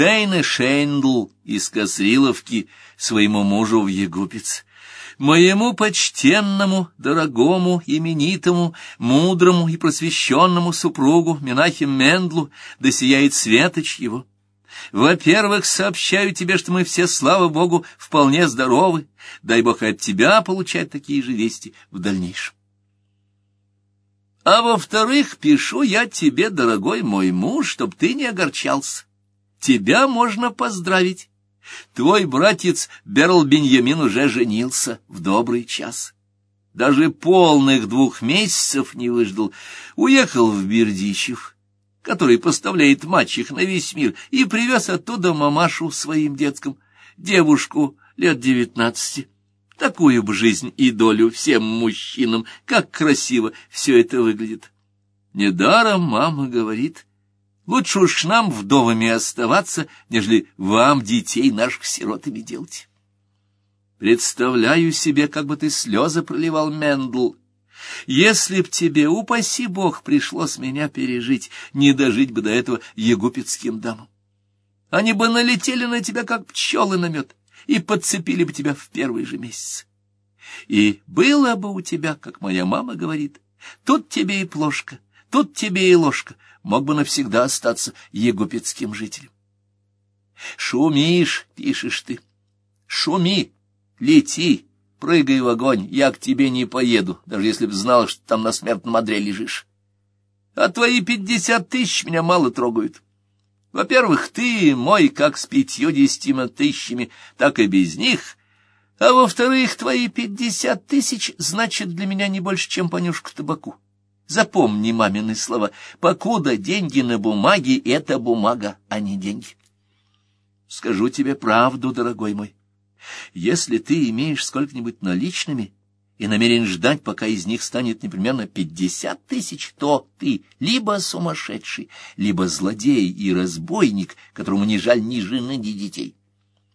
Шейна Шейндл из Косриловки своему мужу в Егупец. Моему почтенному, дорогому, именитому, мудрому и просвещенному супругу Менахим Мендлу да сияет светоч его. Во-первых, сообщаю тебе, что мы все, слава Богу, вполне здоровы. Дай Бог от тебя получать такие же вести в дальнейшем. А во-вторых, пишу я тебе, дорогой мой муж, чтоб ты не огорчался. Тебя можно поздравить. Твой братец Берл Беньямин уже женился в добрый час. Даже полных двух месяцев не выждал. Уехал в Бердичев, который поставляет мачех на весь мир, и привез оттуда мамашу своим детским, девушку лет девятнадцати. Такую бы жизнь и долю всем мужчинам, как красиво все это выглядит. Недаром мама говорит, лучше уж нам вдовами оставаться, нежели вам детей наших сиротами делать. Представляю себе, как бы ты слезы проливал, Мендл. Если б тебе, упаси бог, пришлось меня пережить, не дожить бы до этого егупетским дамам. Они бы налетели на тебя, как пчелы на мед и подцепили бы тебя в первый же месяц. И было бы у тебя, как моя мама говорит, тут тебе и плошка, тут тебе и ложка, мог бы навсегда остаться егупетским жителем. Шумишь, пишешь ты, шуми, лети, прыгай в огонь, я к тебе не поеду, даже если б знал, что там на смертном одре лежишь. А твои пятьдесят тысяч меня мало трогают. Во-первых, ты мой как с пятьюдесятью тысячами, так и без них. А во-вторых, твои пятьдесят тысяч значит для меня не больше, чем понюшка табаку. Запомни мамины слова. Покуда деньги на бумаге — это бумага, а не деньги. Скажу тебе правду, дорогой мой. Если ты имеешь сколько-нибудь наличными, и намерен ждать, пока из них станет непременно пятьдесят тысяч, то ты либо сумасшедший, либо злодей и разбойник, которому не жаль ни жены, ни детей.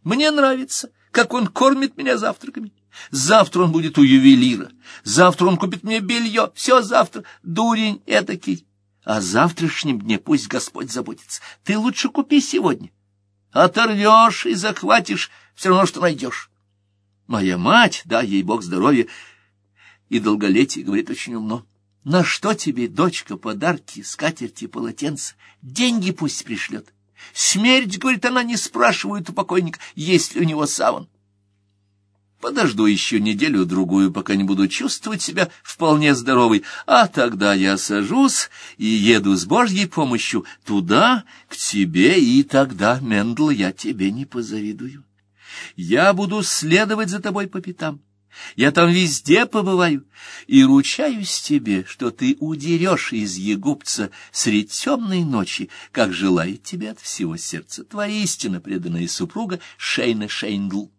Мне нравится, как он кормит меня завтраками. Завтра он будет у ювелира, завтра он купит мне белье, все завтра, дурень этакий. О завтрашнем дне пусть Господь заботится. Ты лучше купи сегодня. Оторвешь и захватишь все равно, что найдешь. Моя мать, дай ей Бог здоровья, и долголетие, говорит очень умно. На что тебе, дочка, подарки, скатерти, полотенца? Деньги пусть пришлет. Смерть, говорит она, не спрашивает у покойника, есть ли у него саван. Подожду еще неделю-другую, пока не буду чувствовать себя вполне здоровой, а тогда я сажусь и еду с Божьей помощью туда, к тебе, и тогда, Мендл, я тебе не позавидую. Я буду следовать за тобой по пятам. Я там везде побываю, и ручаюсь тебе, что ты удерешь из Егупца средь темной ночи, как желает тебе от всего сердца твоя истинно преданная супруга Шейна Шейндл.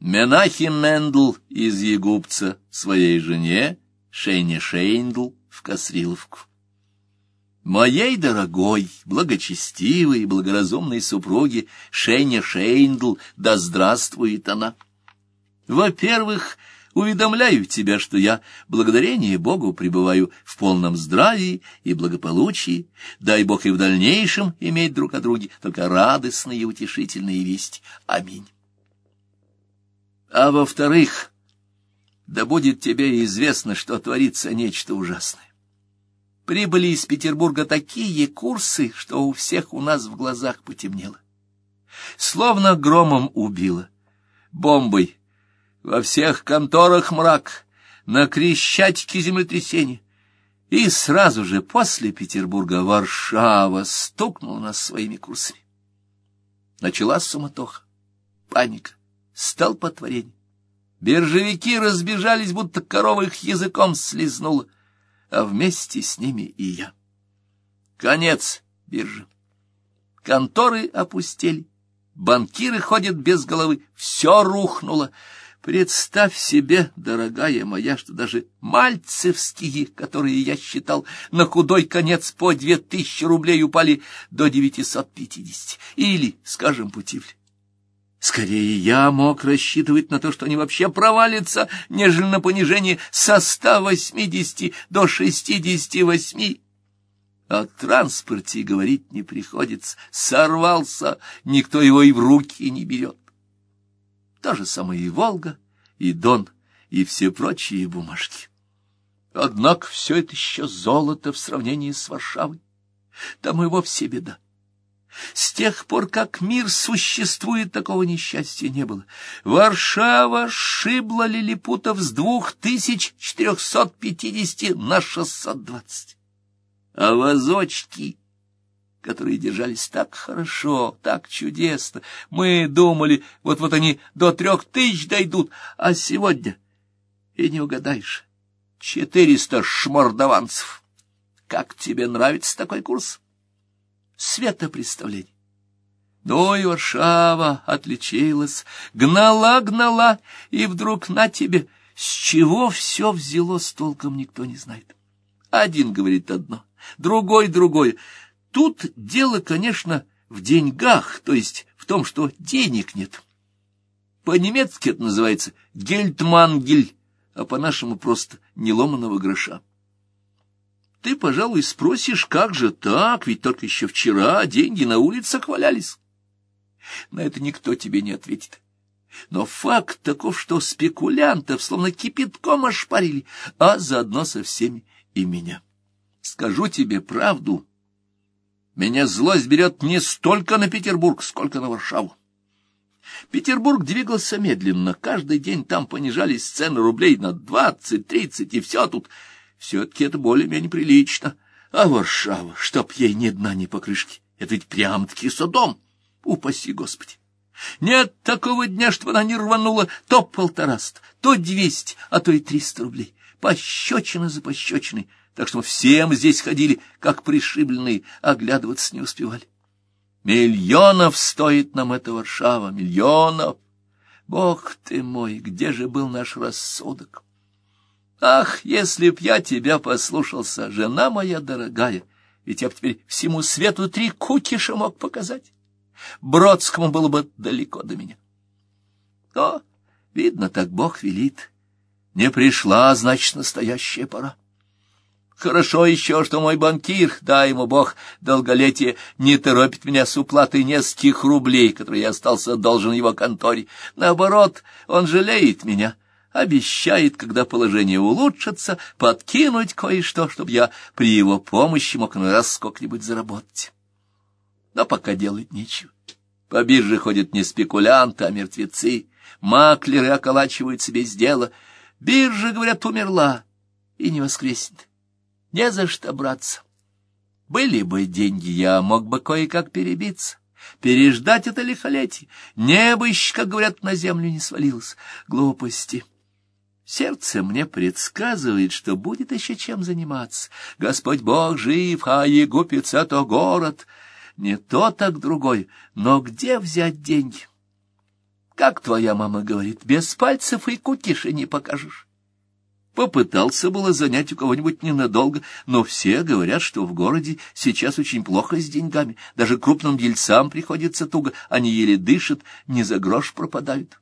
Менахем Мендл из Егупца своей жене Шейне Шейндл в Касриловку. Моей дорогой, благочестивой и благоразумной супруге Шейне Шейндл, да здравствует она! Во-первых, уведомляю тебя, что я, благодарение Богу, пребываю в полном здравии и благополучии. Дай Бог и в дальнейшем иметь друг о друге только радостные и утешительные вести. Аминь. А во-вторых, да будет тебе известно, что творится нечто ужасное. Прибыли из Петербурга такие курсы, что у всех у нас в глазах потемнело. Словно громом убило, бомбой во всех конторах мрак, на Крещатике землетрясение. И сразу же после Петербурга Варшава стукнула нас своими курсами. Началась суматоха, паника, столпотворение. Биржевики разбежались, будто корова их языком слезнула, а вместе с ними и я. Конец биржи. Конторы опустели, банкиры ходят без головы, все рухнуло — Представь себе, дорогая моя, что даже мальцевские, которые я считал на худой конец по две тысячи рублей, упали до девятисот пятидесяти. Или, скажем, путивли. Скорее я мог рассчитывать на то, что они вообще провалятся, нежели на понижение со ста восьмидесяти до шестидесяти восьми. О транспорте говорить не приходится. Сорвался, никто его и в руки не берет. То же самое и Волга, и Дон, и все прочие бумажки. Однако все это еще золото в сравнении с Варшавой. Там и вовсе беда. С тех пор, как мир существует, такого несчастья не было. Варшава шибла лилипутов с двух тысяч четырехсот пятидесяти на шестьсот двадцать. А вазочки, которые держались так хорошо, так чудесно, мы думали, вот-вот они до трех тысяч дойдут, а сегодня и не угадаешь. Четыреста шмордованцев. Как тебе нравится такой курс? Светопредставление. Ну и Варшава отличилась, гнала-гнала, и вдруг на тебе, с чего все взялось, толком никто не знает. Один говорит одно, другой другое. Тут дело, конечно, в деньгах, то есть в том, что денег нет. По-немецки это называется гельтмангель, а по-нашему просто неломаного гроша. Ты, пожалуй, спросишь, как же так, ведь только еще вчера деньги на улицах валялись. На это никто тебе не ответит. Но факт таков, что спекулянтов словно кипятком ошпарили, а заодно со всеми и меня. Скажу тебе правду, меня злость берет не столько на Петербург, сколько на Варшаву. Петербург двигался медленно, каждый день там понижались цены рублей на двадцать, тридцать, и все тут. Все-таки это более-менее прилично. А Варшава, чтоб ей ни дна, ни покрышки, это ведь прям-таки Содом, упаси Господи. Нет такого дня, чтобы она не рванула то полтораст, то двести, а то и триста рублей. Пощечина за пощечиной, так что всем здесь ходили, как пришибленные, оглядываться не успевали. Миллионов стоит нам эта Варшава, миллионов! Бог ты мой, где же был наш рассудок? Ах, если б я тебя послушался, жена моя дорогая, ведь я б теперь всему свету три кукиша мог показать. Бродскому было бы далеко до меня. Но, видно, так Бог велит. Не пришла, значит, настоящая пора. Хорошо еще, что мой банкир, дай ему бог долголетие, не торопит меня с уплатой нескольких рублей, которые я остался должен его конторе. Наоборот, он жалеет меня, обещает, когда положение улучшится, подкинуть кое-что, чтобы я при его помощи мог на раз сколько-нибудь заработать. Но пока делать нечего. По бирже ходят не спекулянты, а мертвецы. Маклеры околачивают себе с дела. Биржа, говорят, умерла и не воскреснет не за что браться. Были бы деньги, я мог бы кое-как перебиться, переждать это лихолетие. Небо еще, как говорят, на землю не свалилось. Глупости. Сердце мне предсказывает, что будет еще чем заниматься. Господь Бог жив, а Егупец — это город. Не то, так другой. Но где взять деньги? Как твоя мама говорит, без пальцев и кукиши не покажешь. Попытался было занять у кого-нибудь ненадолго, но все говорят, что в городе сейчас очень плохо с деньгами. Даже крупным дельцам приходится туго, они еле дышат, не за грош пропадают.